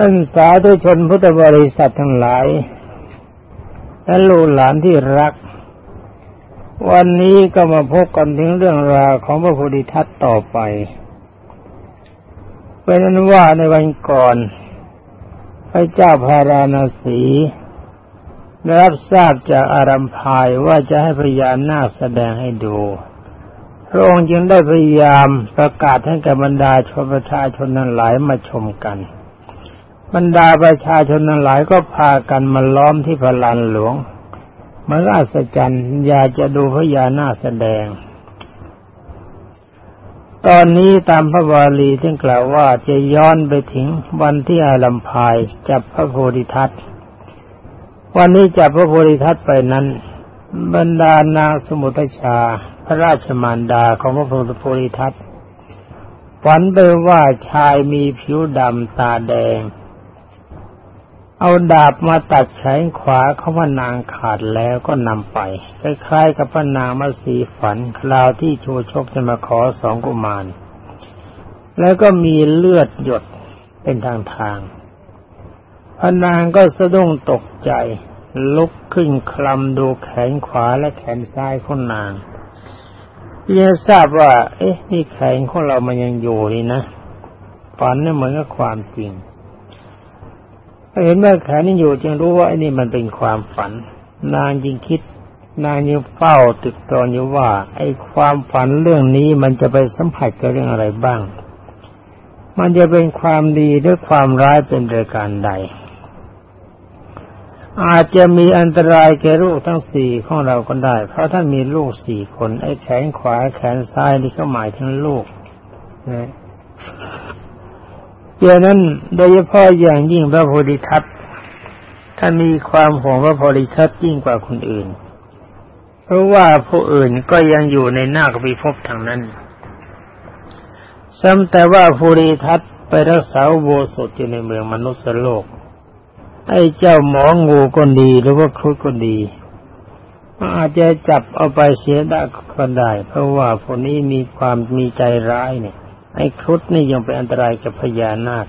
ท่านสาธุชนพุทธบริษัททั้งหลาย และลูกหลานที่รัก วันนี้ก็มาพบกันถึงเรื่องราวของพระโพธิทัตต่อไปเป็นนั้นว่าในวันก่อน พระเจ้าพาราณสีได้รับทราบจากอารัมพายว่าจะให้พญานาคแสดงให้ดูพระองค์จึงได้พยายามประกาศให้กับบรรดาชนประชาชนนั้นหลายมาชมกัน บรรดาประชาชนนั้นหลายก็พากันมาล้อมที่พลานหลวงเมื่ออัศจรรย์อยากจะดูพระยานาแสดง ตอนนี้ตามพระบาลีที่กล่าวว่าจะย้อนไปถึงวันที่อาลัมพายจับพระโพธิทัตวันนี้จับพระโพธิทัตไปนั้น บรรดานางสมุทชา พระราชมารดาของพระโพธิทัตฝันไปว่าชายมีผิวดำตาแดง เอาดาบมาตัดแขนขวาเขาว่านางขาดแล้วก็นำไปคล้ายๆกับพระนางมาสีฝันคราวที่โชชกจะมาขอสองกุมาร แล้วก็มีเลือดหยดเป็นทางทางพระนางก็สะดุ้งตกใจ ลุกขึ้นคลำดูแขนขวาและแขนซ้ายของนางยังทราบว่า เอ๊ะ นี่แขนของเรามันยังอยู่นี่นะฝันนี่เหมือนกับความจริง เห็นว่าแขนนี่อยู่จึงรู้ว่าไอ้นี่มันเป็นความฝัน นางยิงคิด นางยังเฝ้าตึกตอนอยู่ว่า ไอ้ความฝันเรื่องนี้มันจะไปสัมผัสกับเรื่องอะไรบ้าง มันจะเป็นความดีหรือความร้ายเป็นรายการใด อาจจะมีอันตรายแก่ลูกทั้งสี่ของเราก็ได้ เพราะท่านมีลูกสี่คน ไอ้แขนขวาแขนซ้ายนี่ก็หมายถึงลูกนะ เดี๋ยวนั้นโดยเฉพาะอย่างยิ่งพระโพธิทัตท่านมีความห่วงพระโพธิทัตยิ่งกว่าคนอื่น เพราะว่าผู้อื่นก็ยังอยู่ในหน้ากบิภพทางนั้น ซ้ำแต่ว่าโพธิทัตไปรักษาโบสถอยู่ในเมืองมนุษย์โลก ไอ้เจ้าหมองูก็ดีหรือว่าครุฑก็ดีอาจจะจับเอาไปเสียได้ก็ได้ เพราะว่าพวกนี้มีความมีใจร้ายเนี่ย ไอ้ครุฑนี่ยังเป็นอันตรายกับพญานาค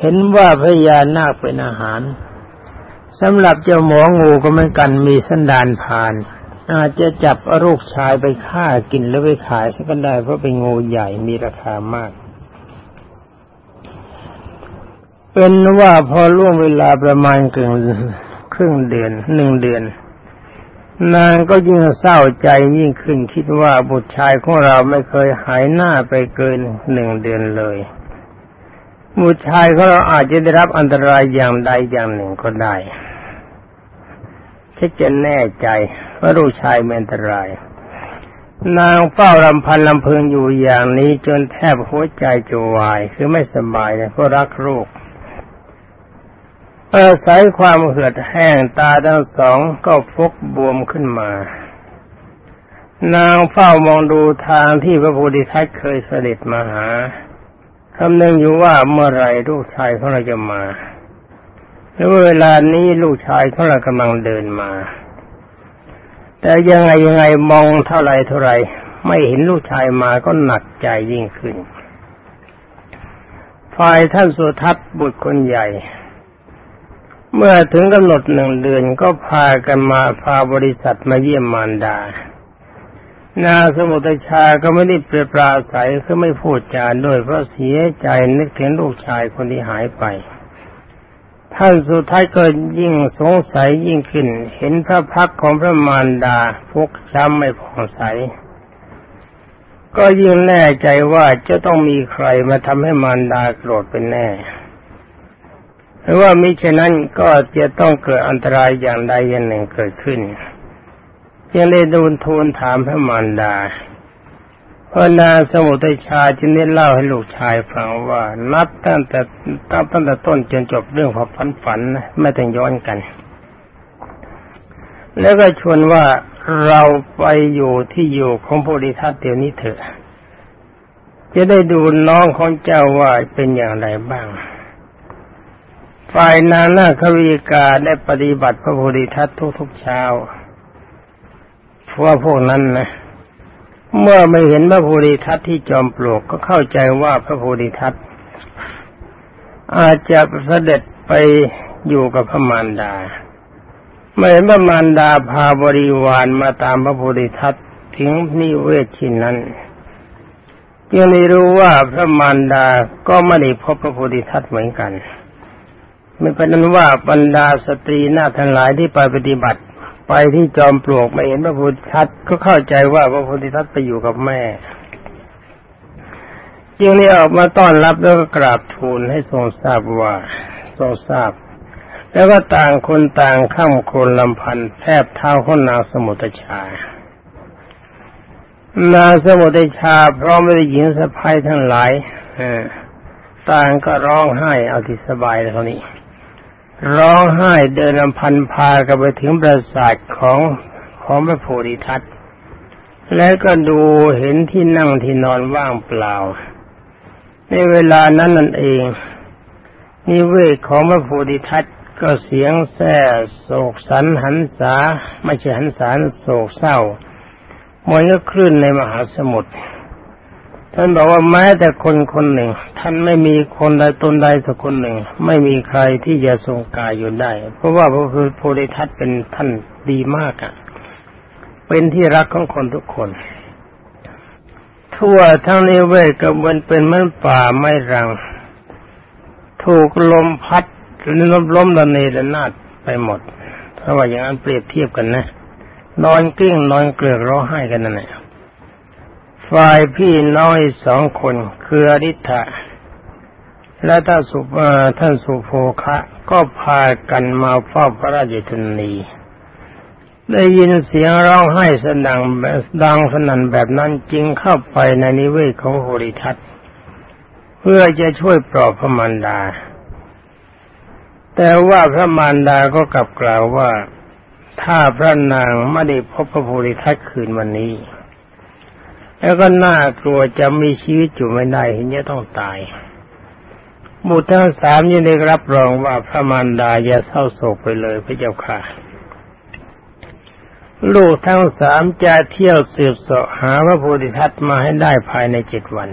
เห็นว่าพญานาคเป็นอาหารสำหรับเจ้าหมองูก็เหมือนกันมีสันดานผ่าน อาจจะจับลูกชายไปฆ่ากินแล้วไปขายก็ได้เพราะเป็นงูใหญ่มีราคามาก เป็นว่าพอล่วงเวลาประมาณเกือบครึ่งเดือนหนึ่งเดือน นางก็ยิ่งเศร้าใจยิ่งขึ้นคิดว่าบุตรชายของเราไม่เคยหายหน้าไปเกินหนึ่งเดือนเลย บุตรชายของเราอาจจะได้รับอันตรายอย่างใดอย่างหนึ่งก็ได้ถ้าจะแน่ใจว่าลูกชายมีอันตราย นางเฝ้ารำพันลำพึงอยู่อย่างนี้จนแทบหัวใจจะวาย คือไม่สบายเพราะรักลูก อาศัยความเหือดแห้งตาทั้งสองก็ฟกบวมขึ้นมา นางเฝ้ามองดูทางที่พระโพธิทัตเคยเสด็จมาหาคำนึงอยู่ว่าเมื่อไรลูกชายของเราจะมาแล้วเวลานี้ลูกชายของเรากำลังเดินมา แต่ยังไงยังไงมองเท่าไรเท่าไรไม่เห็นลูกชายมาก็หนักใจยิ่งขึ้น ฝ่ายท่านสุทัศน์บุตรคนใหญ่ เมื่อถึงกำหนดหนึ่งเดือนก็พากันมาพาบริษัทมาเยี่ยมมารดา นาสมุทชาก็ไม่ได้เปรปราศัยคือไม่พูดจาด้วยเพราะเสียใจนึกถึงลูกชายคนที่หายไป ท่านสุดท้ายก็ยิ่งสงสัยยิ่งขึ้น เห็นพระพักของพระมารดาพกช้ำไม่ผ่องใส ก็ยิ่งแน่ใจว่าจะต้องมีใครมาทำให้มารดาโกรธเป็นแน่ หรือว่ามิฉะนั้นก็จะต้องเกิดอันตรายอย่างใดอย่างหนึ่งเกิดขึ้นยังเลยดูนทูลถามพระมารดาพระนางสมุทัยชาจึงได้เล่าให้ลูกชายฟังว่านับตั้งแต่ตั้งตั้งแต่ต้นจนจบเรื่องความฝันฝันนะไม่ต้องย้อนกัน แล้วก็ชวนว่าเราไปอยู่ที่อยู่ของโพธิทัตเดี๋ยวนี้เถอะ จะได้ดูน้องของเจ้าว่าเป็นอย่างไรบ้าง ฝ่ายนางนาควิกาได้ปฏิบัติพระโพธิทัตทุกๆเช้าเพราะว่าพวกนั้นนะ เมื่อไม่เห็นพระโพธิทัตที่จอมปลวกก็เข้าใจว่าพระโพธิทัตอาจจะเสด็จไปอยู่กับพระมารดาเมื่อเห็นพระมารดาพาบริวารมาตามพระโพธิทัตถึงนิเวศชินนั้นยังไม่รู้ว่าพระมารดาก็ไม่ได้พบพระโพธิทัตเหมือนกัน ไม่เป็นนั้นว่าบรรดาสตรีหน้าทั้งหลายที่ไปปฏิบัติ ไปที่จอมปลวกไม่เห็นพระโพธิทัตก็เข้าใจว่าพระโพธิทัตไปอยู่กับแม่จึงได้ออกมาต้อนรับแล้วก็กราบทูลให้ทรงทราบว่าทรงทราบ แล้วก็ต่างคนต่างข้ามคนลำพันแทบเท้าข้นนางสมุทชานางสมุทชาพร้อมด้วยหญิงสะพ้ายทั้งหลายต่างก็ร้องไห้เอาที่สบายเลยคนนี้ ร้องไห้เดินลำพันพากันไปถึงปราสาทของของพระโพธิทัตแล้วก็ดูเห็นที่นั่งที่นอนว่างเปล่า ในเวลานั้นนั่นเอง นิเวศของพระโพธิทัตก็เสียงแซ่โศกสันหันษาไม่ใช่หันษาโศกเศร้าเหมือนกับคลื่นในมหาสมุทร ท่านบอกว่าแม้แต่คนคนหนึ่ง ท่านไม่มีคนใดตนใดสักคนหนึ่ง ไม่มีใครที่จะทรงกายอยู่ได้ เพราะว่าพระโพธิทัตเป็นท่านดีมากอะ เป็นที่รักของคนทุกคน ทั่วทั้งนี้เวทกับมันเป็นเหมือนป่าไม้รัง ถูกลมพัดล้มล้มระเนระนาดไปหมด ถ้าว่าอย่างนั้นเปรียบเทียบกันนะนอนกิ้งนอนเกลือกร้องไห้กันนั่นแหละ ฝ่ายพี่น้อยสองคนคืออริ t ะและท่านสุท่านสุโภคะก็พากันมาเฝ้าพระราชธนีได้ยินเสียงร้องไห้สนั่งดังสนั่นแบบนั้นจึงเข้าไปในนิเวศของโหริทัตเพื่อจะช่วยปลอบพระมารดา แต่ว่าพระมารดาก็กลับกล่าวว่า ถ้าพระนางไม่ได้พบพระโพธิทัตคืนวันนี้ แล้วก็น่ากลัวจะมีชีวิตอยู่ไม่ได้เห็นจะต้องตายบุตรทั้งสามยังได้รับรองว่าพระมารดาอย่าเศร้าโศกไปเลยพระเจ้าค่ะ ลูกทั้งสามจะเที่ยวสืบเสาะหาพระโพธิทัตมาให้ได้ภายในเจ็ดวัน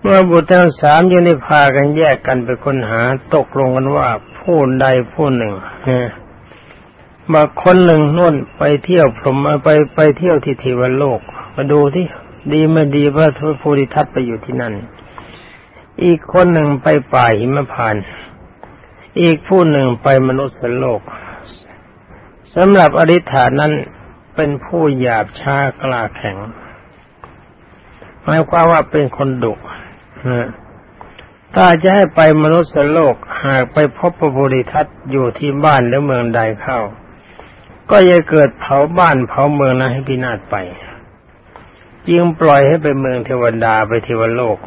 เมื่อบุตรทั้งสามยังได้พากันแยกกันไปค้นหาตกลงกันว่าผู้ใดผู้หนึ่งนะ มาคนหนึ่งนุ่นไปเที่ยวพรหมไปไปเที่ยวที่เทวโลก มาดูที่ดีไม่ดีพระโพธิทัตไปอยู่ที่นั่น อีกคนหนึ่งไปป่าหิมพาน อีกผู้หนึ่งไปมนุษย์โลกสำหรับอริ t านั้นเป็นผู้หยาบช้ากล้าแข็งหมายความว่าเป็นคนดุถ้าจะให้ไปมนุษย์โลก หากไปพบพระบริทัตอยู่ที่บ้านหรือเมืองใดเข้า ก็จะเกิดเผาบ้านเผาเมืองนั้นให้พินาศไปจึงปล่อยให้ไปเมืองเทวดาไปเทวโลก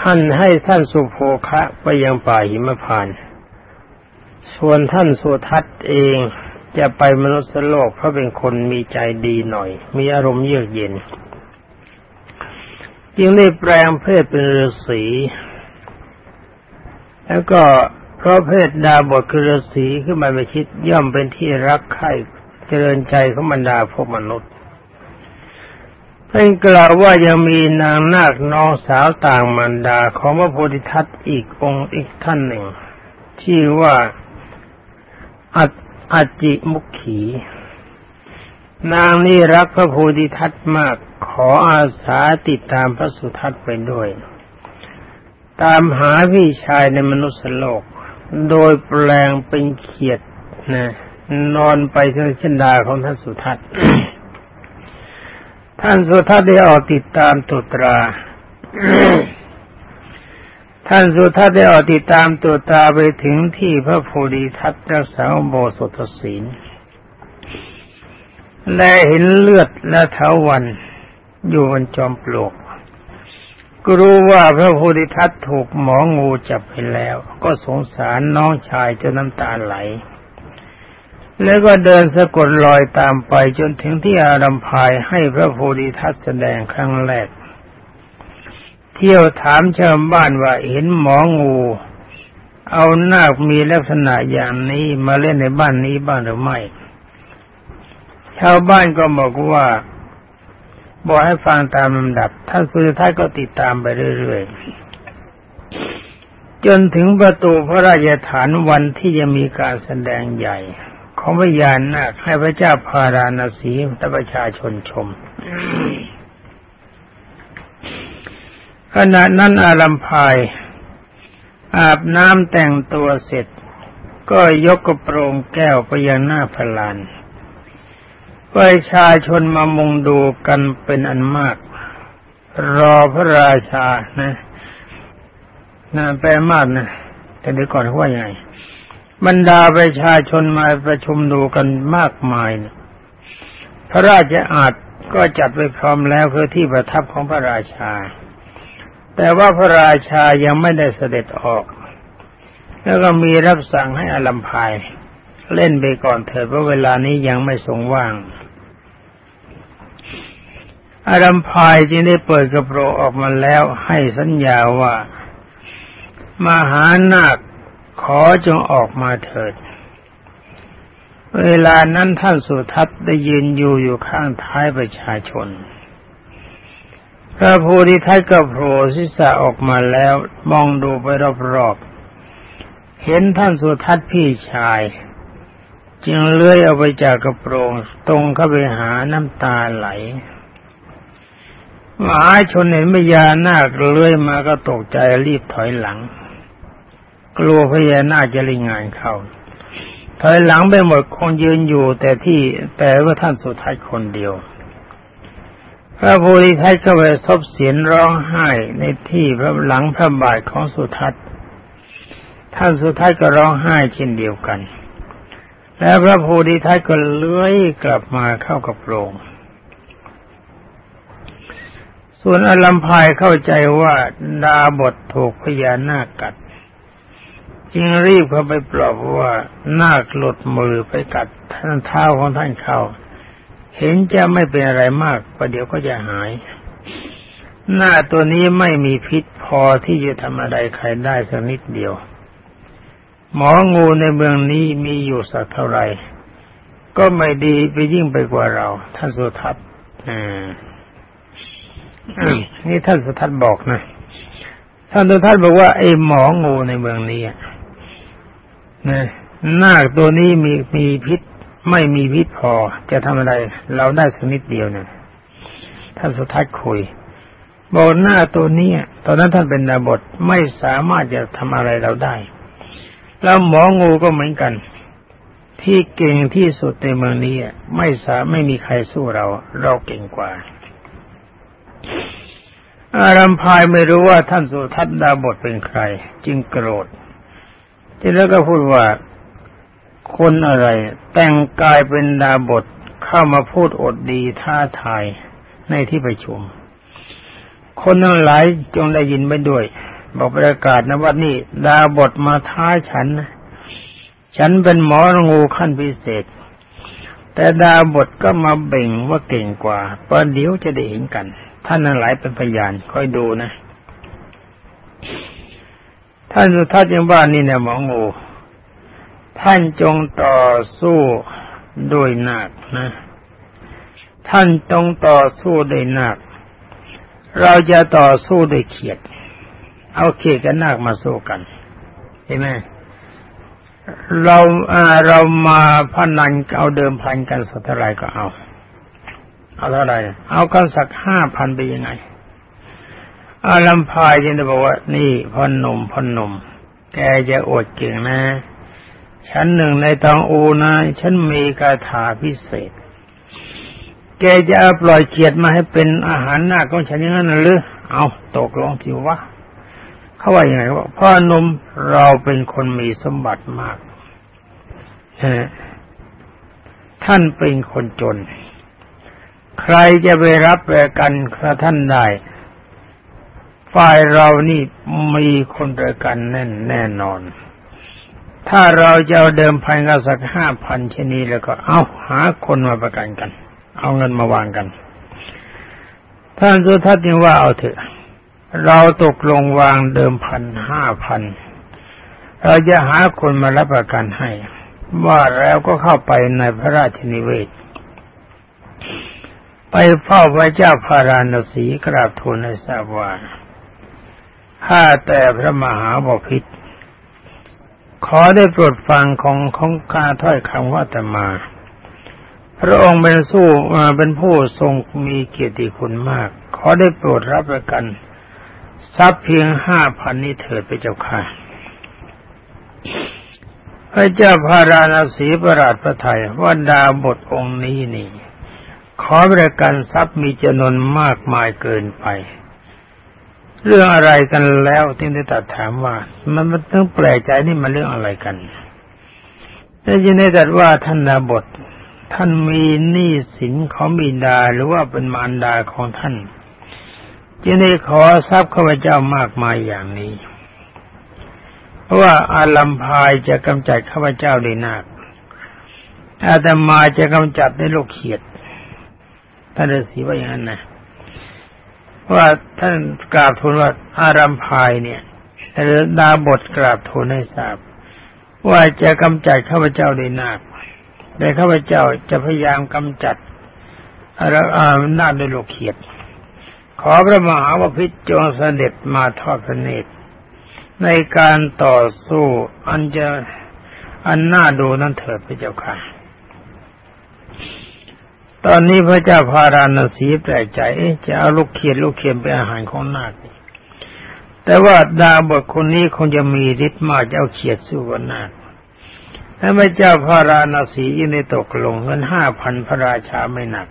ท่านให้ท่านสุโภคะไปยังป่าหิมพาน ส่วนท่านสุทัศน์เองจะไปมนุษย์โลกเพราะเป็นคนมีใจดีหน่อย มีอารมณ์เยือกเย็น จึงได้แปลงเพศเป็นฤาษีแล้วก็ ราะเพศดาบทคือฤาษีขึ้นมาไปคิดย่อมเป็นที่รักใคร่เจริญใจของบรรดาพวกมนุษย์เพิ่งกล่าวว่ายังมีนางนาคน้องสาวต่างมารดาของพระโพธิทัตอีกองค์อีกท่านหนึ่งที่ว่าอัตอจิมุขี นางนี่รักพระโพธิทัตมากขออาสาติดตามพระสุทัตไปด้วย ตามหาพี่ชายในมนุษย์โลก โดยแปลงเป็นเขียดนะนอนไปที่เช่นดาของท่านสุทัตท่านสุทัตได้ออกติดตามตุตรา ท่านสุทัศน์ได้ออกติดตามตัวตาไปถึงที่พระโพธิทัตรักษาโบสถศีลและเห็นเลือดและเท้าวันอยู่บนจอมปลวก ก็รู้ว่าพระโพธิทัตถูกหมองูจับไปแล้ว ก็สงสารน้องชายจนน้ำตาไหล แล้วก็เดินสะกดรอยตามไปจนถึงที่อารัมพายให้พระโพธิทัตแสดงครั้งแรก เที่ยวถามชาวบ้านว่าเห็นหมองู เอานาคมีลักษณะอย่างนี้มาเล่นในบ้านนี้บ้างหรือไม่ ชาวบ้านก็บอกว่า บอกให้ฟังตามลำดับ ท่านสุดท้ายก็ติดตามไปเรื่อยๆ จนถึงประตูพระราชฐานวันที่จะมีการแสดงใหญ่ ของพยานนาคให้พระเจ้าพาราณสีและประชาชนชมขณะนั้นอารัมพายอาบน้ำแต่งตัวเสร็จ ก็ยกกระโปรงแก้วไปยังหน้าพลาน ประชาชนมามุงดูกันเป็นอันมาก รอพระราชานะนะแปลมากนะแต่เดี๋ยวก่อนว่ายังไงบรรดาประชาชนมาประชุมดูกันมากมายนะพระราชอาจก็จัดไว้พร้อมแล้วเพื่อที่ประทับของพระราชา แต่ว่าพระราชายังไม่ได้เสด็จออก แล้วก็มีรับสั่งให้อลัมพายเล่นไปก่อนเถิดเพราะเวลานี้ยังไม่ทรงว่าง อารัมพายจึงได้เปิดกระโปรงออกมาแล้วให้สัญญาว่า มหานาคขอจงออกมาเถิด เวลานั้นท่านสุทัศน์ได้ยืนอยู่อยู่ข้างท้ายประชาชน พระโพธิทัตก็โผล่ศีรษะออกมาแล้วมองดูไปรอบๆ เห็นท่านสุทัศน์พี่ชาย จึงเลื้อยเอาไปจากกระโปรงตรงเข้าไปหาน้ำตาไหล หมาชนเห็นพญานาคเลื้อยมาก็ตกใจรีบถอยหลัง กลัวพญานาคจะลิงงานเขาถอยหลังไปหมดคงยืนอยู่ แต่ที่แต่ว่าท่านสุทัศน์คนเดียว พระโพธิทัตก็ไปทบเสียงร้องไห้ในที่พระหลังพระบาทของสุทัศน์ท่านสุทัศน์ก็ร้องไห้เช่นเดียวกัน แล้วพระโพธิทัตก็เลื้อยกลับมาเข้ากับโรง ส่วนอลัมพายเข้าใจว่าดาบทถูกพญานาคกัด จึงรีบเข้าไปปลอบว่านาคหลุดมือไปกัดท่านเท้าของท่านเขาเห็นจะไม่เป็นอะไรมากประเดี๋ยวก็จะหาย หน้าตัวนี้ไม่มีพิษพอที่จะทำอะไรใครได้สักนิดเดียว หมองูในเมืองนี้มีอยู่สักเท่าไหร่ก็ไม่ดีไปยิ่งไปกว่าเรา ท่านสุทัศน์อ่า นี่ท่านสุทัศน์บอกนะท่านสุทัศน์บอกว่าไอ้หมองูในเมืองนี้นะนาคตัวนี้มีมีพิษไม่มีพิษพอจะทำอะไร เราได้สักนิดเดียวเนี่ยท่านสุทัศน์คุยบอกหน้าตัวนี้ตอนนั้นท่านเป็นนาบทไม่สามารถจะทำอะไรเราได้ แล้วหมองูก็เหมือนกัน ที่เก่งที่สุดในเมืองนี้ไม่สาไม่มีใครสู้เรา เราเก่งกว่า อารัมพายไม่รู้ว่าท่านสุทัศดาบทเป็นใคร จึงโกรธ ที่แล้วก็พูดว่าคนอะไร แต่งกายเป็นดาบทเข้ามาพูดอดดีท้าทายในที่ประชุม คนทั้งหลายจงได้ยินไปด้วย บอกประกาศนะว่านี่ดาบทมาท้าฉัน ฉันเป็นหมองูขั้นพิเศษ แต่ดาบทก็มาเบ่งว่าเก่งกว่าประเดี๋ยวจะได้เห็นกัน ท่านทั้งหลายเป็นพยานค่อยดูนะ ท่านสุทัศน์ยังว่านี่เนี่ยหมองูท่านจงต่อสู้ด้วยนาคนะ ท่านจงต่อสู้ด้วยนาคเราจะต่อสู้ด้วยเขียด เอาเขียดกับนาคมาสู้กันเห็นไหมเราเรามาพนันเอาเดิมพันกันสักเท่าไรก็เอา เอาเท่าไรเอากันสักห้าพันไปยังไงอาลำพายจึงได้บอกว่า นี่พ่อหนุ่มพ่อหนุ่ม แกจะอดเก่งนะฉันหนึ่งในทองอูนะฉันมีคาถาพิเศษ แกจะปล่อยเกียรติมาให้เป็นอาหารหน้าของฉันอย่างนั้นหรือ เอาตกลงผิววะเขาว่าอย่างไรว่าพ่อหนุ่มเราเป็นคนมีสมบัติมากท่านเป็นคนจน ใครจะไปรับแประกันพระท่านได้ ฝ่ายเรานี่มีคนประกันแน่นแน่นอน ถ้าเราจะเอาเดิมพันกันสักห้าพันชนีแล้วก็เอาหาคนมาประกันกัน เอาเงินมาวางกัน ท่านสุทัศน์ยังว่าเอาเถอะ เราตกลงวางเดิมพันห้าพันเราจะหาคนมารับประกันให้ ว่าแล้วก็เข้าไปในพระราชนิเวศ ไปเฝ้าพระเจ้าพาราณสีกราบทูลในทราบว่าข้าแต่พระมหาบพิตรขอได้โปรดฟังของของข้าถ้อยคำว่าแต่มา พระองค์เป็นสู้เป็นผู้ทรงมีเกียรติคุณมาก ขอได้โปรดรับประกัน ทรัพย์เพียงห้าพันนี้เถิดไปเจ้าค่ะพระเจ้าพาราณสีประหลาดพระไทยว่าดาบทองค์นี้นี่ ขอประกันทรัพย์มีจำนวนมากมายเกินไป เรื่องอะไรกันแล้วที่ได้ตัดถามว่า มันมันต้องแปลกใจนี่มันเรื่องอะไรกันแล้วจึงได้ตัดว่าท่านนาบทท่านมีหนี้สินของบิดาหรือว่าเป็นมารดาของท่านจึงได้ขอทรัพย์ข้าพเจ้ามากมายอย่างนี้ เพราะว่าอาลัมพายจะกำจัดข้าพเจ้าได้นาคอาตมาจะกำจัดในโลกเขียด ท่านฤาษีว่าอย่างนั้นนะว่าท่านกราบทูลว่าอารัมพายเนี่ยหรือดาบทกราบทูลให้ทราบ ว่าจะกำจัดข้าพเจ้าได้นาคแต่ข้าพเจ้าจะพยายามกำจัดอารานาด้วยโลกเขียด ขอพระมหาวพิจจงเสด็จมาทอดพระเนตรในการต่อสู้อันจะอันน่าดูนั้นเถิดพระเจ้าค่ะ ตอนนี้พระเจ้าพาราณสีแปลกใจจะเอาลูกเขียดลูกเขียนเป็นอาหารของนาคแต่ว่าดาบทคนนี้คงจะมีฤทธิ์มากจะเอาเขียดสู้กับนาคถ้าพระเจ้าพาราณสียินได้ตกลงเงินห้าพันพระราชาไม่หนัก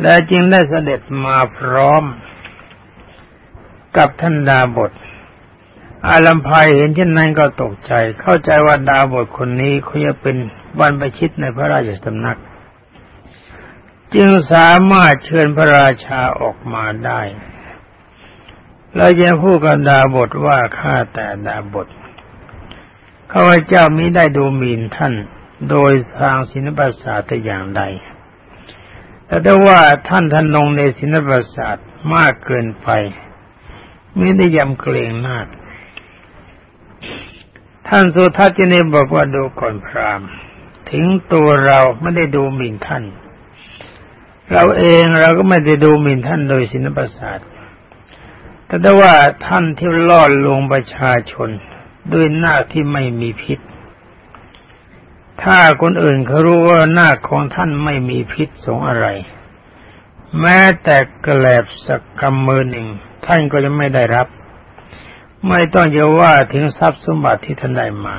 และจึงได้เสด็จมาพร้อม กับท่านดาบทอาลัมพายเห็นเช่นนั้นก็ตกใจ เข้าใจว่าดาบทคนนี้เขาจะเป็นบรรพชิตในพระราชสำนัก จึงสามารถเชิญพระราชาออกมาได้ แล้วจะพูดกับดาบทว่าข้าแต่ดาบทข้าพเจ้ามิได้ดูหมิ่นท่าน โดยทางศิลปศาสตร์อย่างใด แต่ถ้าว่าท่านท่านลงในศิลปศาสตร์มากเกินไปไม่ได้ยำเกรงนาคท่านสุทัศน์จะเนบอกว่าดูก่อนพรามถึงตัวเราไม่ได้ดูหมิ่นท่าน เราเองเราก็ไม่ได้ดูหมิ่นท่านโดยศิลปศาสตร์แต่ได้ว่าท่านที่ลอดลวงประชาชนด้วยหน้าที่ไม่มีพิษ ถ้าคนอื่นเขารู้ว่าหน้าของท่านไม่มีพิษสงอะไร แม้แต่กระแลบสักกำมือหนึ่ง ท่านก็จะไม่ได้รับ ไม่ต้องจะว่าถึงทรัพย์สมบัติที่ท่านได้มา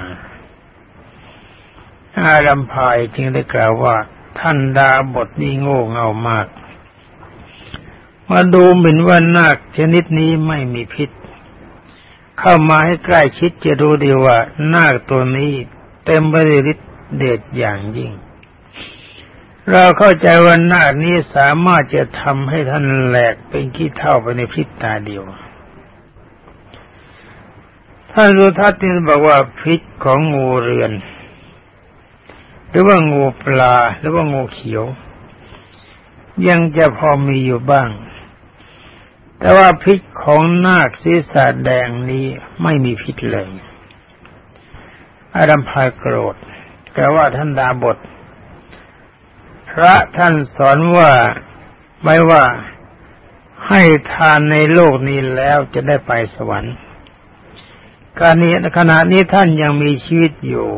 อารัมพายจึงได้กล่าวว่า ท่านดาบทนี้โง่เง่ามาก มาดูเหมือนว่านาคชนิดนี้ไม่มีพิษ เข้ามาให้ใกล้ชิดจะรู้ดีว่านาคตัวนี้เต็มไปด้วยฤทธิ์เดชอย่างยิ่ง เราเข้าใจว่านาคนี้สามารถจะทำให้ท่านแหลกเป็นขี้เท่าไปในพริบตาเดียวท่านรุทัศน์นี่บอกว่าพิษของงูเรือน หรือว่างูปลาหรือว่างูเขียว ยังจะพอมีอยู่บ้าง แต่ว่าพิษของนาคศีรษะแดงนี้ไม่มีพิษเลยอารัมพายโกรธ แต่ว่าท่านดาบท พระท่านสอนว่าไม่ว่าให้ทานในโลกนี้แล้วจะได้ไปสวรรค์การนี้ขณะนี้ท่านยังมีชีวิตอยู่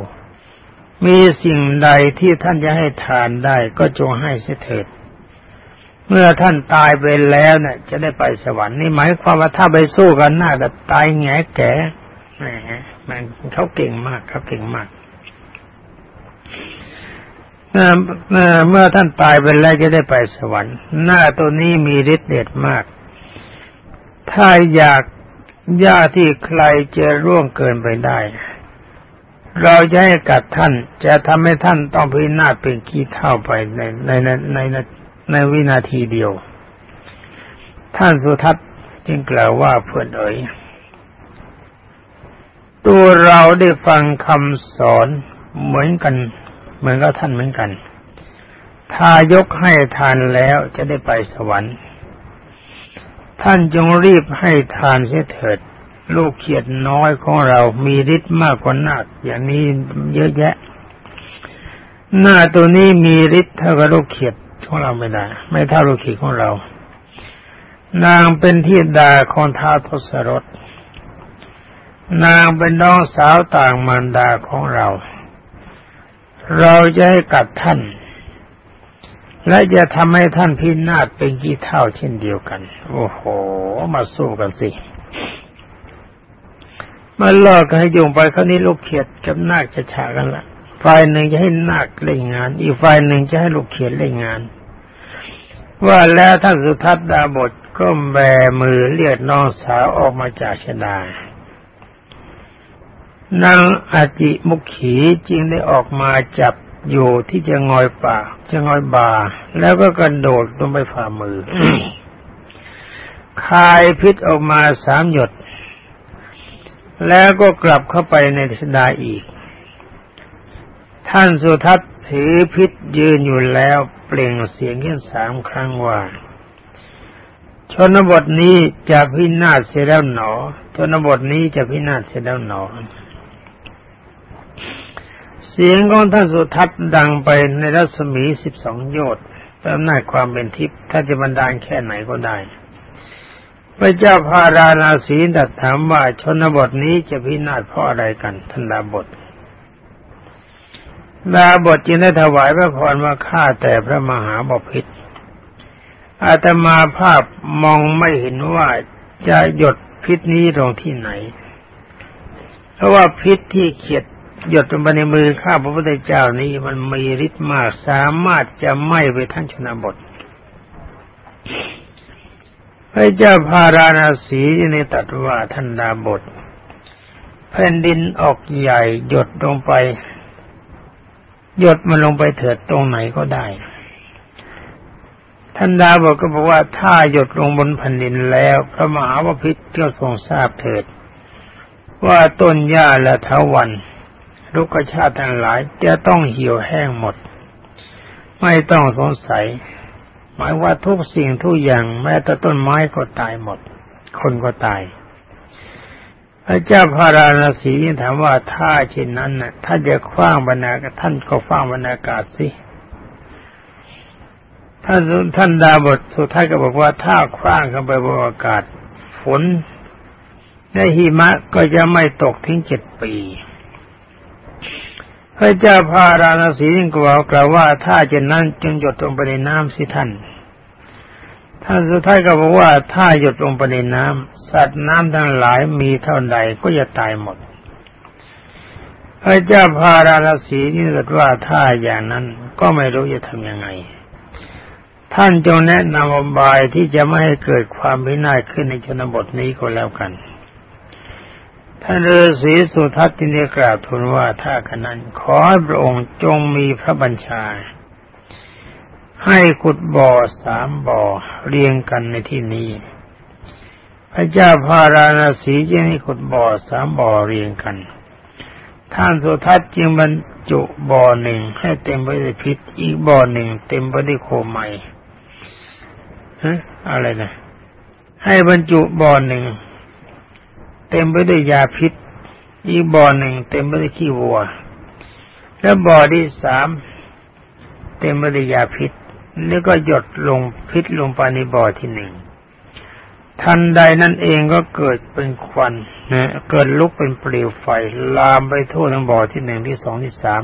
มีสิ่งใดที่ท่านจะให้ทานได้ก็จงให้เสถิด เมื่อท่านตายไปแล้วเนี่ยจะได้ไปสวรรค์นี่หมายความว่าถ้าไปสู้กันหน้าจะตายแงแก่แหมมันเขาเก่งมากเขาเก่งมากเมื่อท่านตายไปแล้วจะได้ไปสวรรค์ หน้าตัวนี้มีฤทธิ์เดชมาก ถ้าอยากยาที่ใครจะร่วงเกินไปได้ เราจะให้กัดท่านจะทำให้ท่านต้องพินาศเป็นขี้เท่าไปในในในในในวินาทีเดียว ท่านสุทัศน์จึงกล่าวว่าเพื่อนเอ๋ยตัวเราได้ฟังคำสอนเหมือนกัน เหมือนกับท่านเหมือนกัน ถ้ายกให้ทานแล้วจะได้ไปสวรรค์ ท่านจงรีบให้ทานเสียเถิด ลูกเขียดน้อยของเรามีฤทธิ์มากกว่านาคอย่างนี้เยอะแยะ หน้าตัวนี้มีฤทธิ์เท่ากับลูกเขียดของเราไม่ได้ ไม่เท่าลูกเขียดของเรา นางเป็นที่ดาของท้าทศรถนางเป็นน้องสาวต่างมารดาของเรา เราจะให้กัดท่าน และจะทำให้ท่านพินาศเป็นกี่เท่าเช่นเดียวกัน โอ้โห มาสู้กันสิ มาลอกกันให้ยุงไปคราวนี้ลูกเขียดกับนาคจะฉากันละฝ่ายหนึ่งจะให้นาคเล่นงาน อีกฝ่ายหนึ่งจะให้ลูกเขียดเล่นงาน ว่าแล้วท่านสุทัศน์ดาบทก็แบมือเรียกน้องสาวออกมาจากชดานางอาจิมุขีจึงได้ออกมาจับอยู่ที่จะงอยปากจะงอยบาแล้วก็กระโดดลงไปฝ่ามือ คายพิษออกมาสามหยด แล้วก็กลับเข้าไปในชดาอีก ท่านสุทัศน์ถือพิษยืนอยู่แล้วเปล่งเสียงขึ้นสามครั้งว่า ชนบทนี้จะพินาศเสียแล้วหนอ ชนบทนี้จะพินาศเสียแล้วหนอ เสียงของท่านสุทัศน์ดังไปในรัศมีสิบสองโยชน์ตามหน้าความเป็นทิพย์ถ้าจะบรรดาลแค่ไหนก็ได้ พระเจ้าพาราณาสีดัดถามว่าชนบทนี้จะพินาศเพราะอะไรกันท่านดาบทดาบทจึงได้ถวายพระพรว่าข้าแต่พระมหาบพิตรอาตมาภาพมองไม่เห็นว่าจะหยดพิษนี้ลงที่ไหน เพราะว่าพิษที่เขียดหยดลงไปในมือข้าพระพุทธเจ้านี้มันมีฤทธิ์มากสามารถจะไหม้ไปทั้งชนบท พระเจ้าพาราณสีในตัดว่าท่านดาบทแผ่นดินออกใหญ่หยดลงไป หยดมันลงไปเถิดตรงไหนก็ได้ ท่านดาบทก็บอกว่าถ้าหยดลงบนแผ่นดินแล้วพระมหาวพิตรก็ทรงทราบเถิด ว่าต้นหญ้าและเทวันลุกชาติทั้งหลายจะต้องเหี่ยวแห้งหมด ไม่ต้องสงสัย มายว่าทุกสิ่งทุกอย่างแม้แต่ต้นไม้ก็ตายหมด คนก็ตาย พระเจ้าพาราณสีถามว่าถ้าเช่นนั้นน่ะถ้าจะคว้างบรรณาท่านก็คว้างบรรณากาศสิท่านท่านดาบทสุดท้ายก็บอกว่าถ้าคว้างขึ้นไปบนอากาศ ฝนในหิมะก็จะไม่ตกถึงเจ็ดปี พระเจ้าพาราณสีกล่าวกล่าวว่า ถ้าเช่นนั้นจึงหยดลงไปในน้ำสิท่าน ท่านสุดท้ายก็บอกว่าถ้าหยดลงไปในน้ำสัตว์น้ำทั้งหลายมีเท่าใดก็จะตายหมดพระเจ้าพาราณสีนี่ตรัสว่าถ้าอย่างนั้นก็ไม่รู้จะทำยังไง ท่านจงแนะนำอบายที่จะไม่ให้เกิดความวินาศขึ้นในชนบทนี้ก็แล้วกัน ท่านฤาษีสุทัศน์ที่ได้กราบทูลว่าถ้าขนั้นขอให้พระองค์จงมีพระบัญชา ให้ขุดบ่อสามบ่อเรียงกันในที่นี้ พระเจ้าพาราณสีจึงให้ขุดบ่อสามบ่อเรียงกัน ท่านสุทัศน์จึงบรรจุบ่อหนึ่งให้เต็มไปด้วยพิษ อีกบ่อหนึ่งเต็มไปด้วยโคไมฮะอะไรนะให้บรรจุบ่อหนึ่งเต็มไปด้วยยาพิษ อีกบ่อหนึ่งเต็มไปด้วยขี้วัว แล้วบ่อที่สามเต็มไปด้วยยาพิษ แล้วก็หยดลงพิษลงไปในบ่อที่หนึ่งทันใดนั่นเองก็เกิดเป็นควันนะเกิดลุกเป็นเปลวไฟ ลามไปทั่วทั้งบ่อที่หนึ่งที่สองที่สาม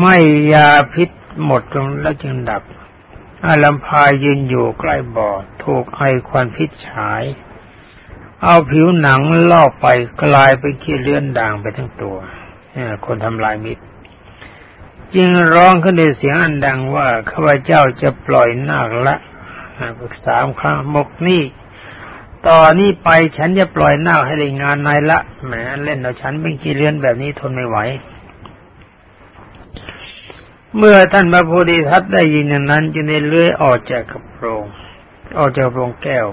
ไม่ยาพิษหมดลงแล้วจึงดับอาลัมพายยืนอยู่ใกล้บ่อ ถูกไอควันพิษฉาย เอาผิวหนังลอกไปกลายเป็นขี้เลื่อนด่างไปทั้งตัวคนทำลายมิตร จึงร้องขึ้นในเสียงอันดังว่าข้าพเจ้าจะปล่อยนาคละสามครั้งมกนี่ต่อนนี้ไปฉันจะปล่อยนาคให้ได้งานนายละแหมเล่นเอาฉันเป็นขี้เลื่อนแบบนี้ทนไม่ไหว เมื่อท่านพระโพธิทัตได้ยินอย่างนั้นจึงได้เลื้อยออกจากกระโปรงออกจากโปรงแก้ว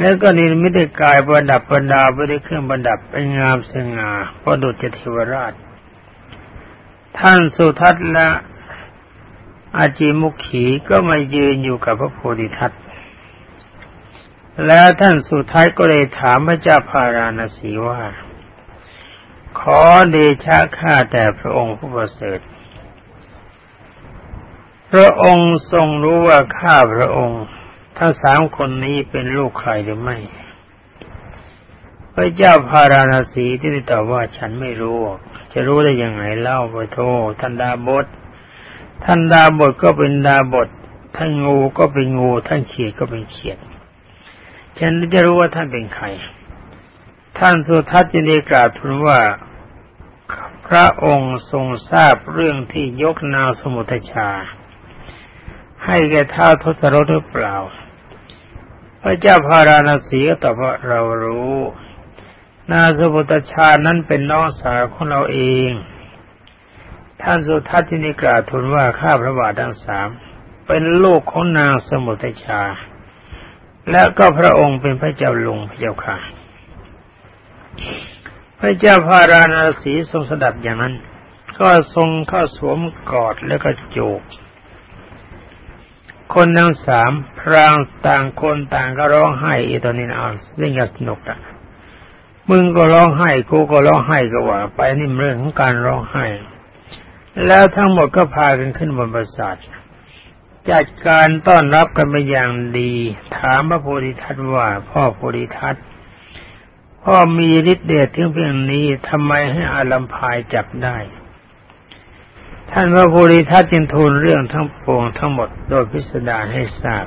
แล้วก็นิมิตกายประดับประดาไปด้วยเครื่องประดับเป็นงามสง่าประดุจเทวราช ท่านสุทัศน์และอาจีมุขีก็มายืนอยู่กับพระโพธิทัตแล้วท่านสุทัศก็เลยถามพระเจ้าพาราณสีว่า ขอเดชะข้าแต่พระองค์ผู้ประเสริฐ พระองค์ทรงรู้ว่าข้าพระองค์ทั้งสามคนนี้เป็นลูกใครหรือไม่ พระเจ้าพาราณสีที่ได้ตอบว่าฉันไม่รู้ จะรู้ได้ยังไงเล่าไปโทท่านดาบทท่านดาบทก็เป็นดาบทท่านงูก็เป็นงู ท่านเขียดก็เป็นเขียดฉันจะรู้ว่าท่านเป็นใคร ท่านสุทัศน์จึงได้กราบทูลว่าพระองค์ทรงทราบเรื่องที่ยกนาวสมุทชา ให้แก่ท้าทศรถหรือเปล่า พระเจ้าพาราณสีก็ตอบว่าเรารู้ นาสมุทชานั้นเป็นน้องสาวของเราเอง ท่านสุทัศน์ที่นิกราทูลว่าข้าพระบาททั้งสามเป็นลูกของนางสมุทชา และก็พระองค์เป็นพระเจ้าลุงพระเจ้าค่ะ พระเจ้าพาราณสีทรงสดับอย่างนั้น ก็ทรงเข้าสวมกอดแล้วก็จูบคนทั้งสามพรางต่างคนต่างก็ร้องไห้อีตอนนี้นะเรื่องสนุกอะ มึงก็ร้องไห้กูก็ร้องไห้ก็ว่า ไปนี่เรื่องของการร้องไห้ แล้วทั้งหมดก็พากันขึ้นบนปราสาทจัดการต้อนรับกันไปอย่างดี ถามพระโพธิทัตว่า พ่อโพธิทัตพ่อมีฤทธิ์เดชถึงเพียงนี้ทำไมให้อาลัมพายจับได้ ท่านพระโพธิทัตจึงทูลเรื่องทั้งปวงทั้งหมดโดยพิสดารให้ทราบ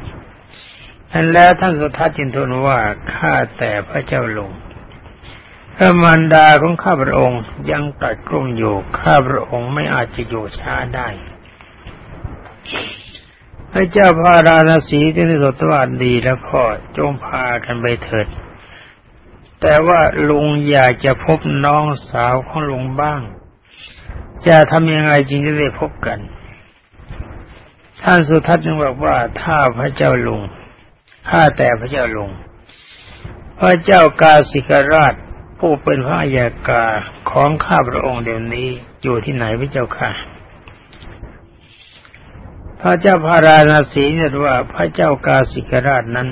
ท่านแล้วท่านสุทัศน์จึงทูลว่าข้าแต่พระเจ้าลง พระมารดาของข้าพระองค์ยังตัดกลุ้มอยู่ข้าพระองค์ไม่อาจจะอยู่ช้าได้พระเจ้าพาราณสีที่ได้ตรัสดีแล้วพ่อจงพากันไปเถิด แต่ว่าลุงอยากจะพบน้องสาวของลุงบ้าง จะทำยังไงจริงจะได้พบกัน ท่านสุทัศน์จึงบอกว่าถ้าพระเจ้าลุงข้าแต่พระเจ้าลุง พระเจ้ากาสิกราช ผู้เป็นพระยากาของข้าพระองค์เดี๋ยวนี้อยู่ที่ไหนพระเจ้าค่ะ พระเจ้าพาราณสีเนี่ยว่าพระเจ้ากาสิกราชนั้น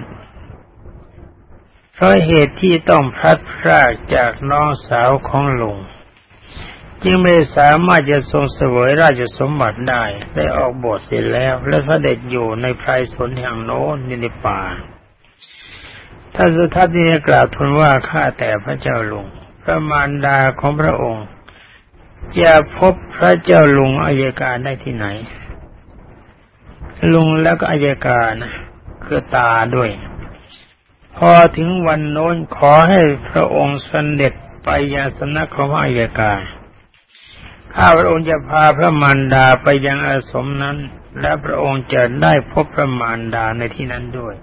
เพราะเหตุที่ต้องพลัดพรากจากน้องสาวของลุงจึงไม่สามารถจะทรงเสวยราชสมบัติได้ได้ออกบทเสร็จแล้ว และพระเด็จอยู่ในไพรสนแห่งโน้นในป่า ท่านสุทัศน์นี่กล่าวทูลว่าข้าแต่พระเจ้าลุงพระมารดาของพระองค์ จะพบพระเจ้าลุงอายการได้ที่ไหน ลุงแล้วก็อายการนะคือตาด้วย พอถึงวันโน้นขอให้พระองค์สเสด็จไปยังสำนักของอัยการข้าพระองค์จะพาพระมารดาไปยังอาสมนั้น และพระองค์จะได้พบพระมารดาในที่นั้นด้วย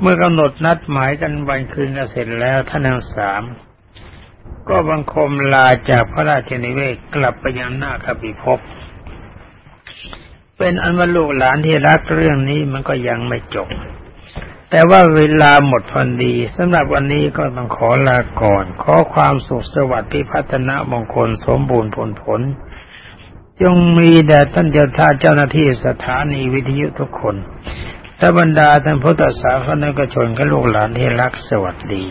เมื่อกำหนดนัดหมายกันวันคืนกันเสร็จแล้วท่านทั้งสามก็บังคมลาจากพระราชนิเวศกลับไปยังหน้าคบิภพเป็นอันว่าลูกหลานที่รักเรื่องนี้มันก็ยังไม่จบ แต่ว่าเวลาหมดพอดีสำหรับวันนี้ก็ต้องขอลาก่อน ขอความสุขสวัสดิ์พิพัฒนามงคลสมบูรณ์ผลผล จงมีแด่ท่านเจ้าท่าเจ้าหน้าที่สถานีวิทยุทุกคน และบรรดาท่านพุทธศาสนิกชนกับลูกหลานที่รักสวัสดี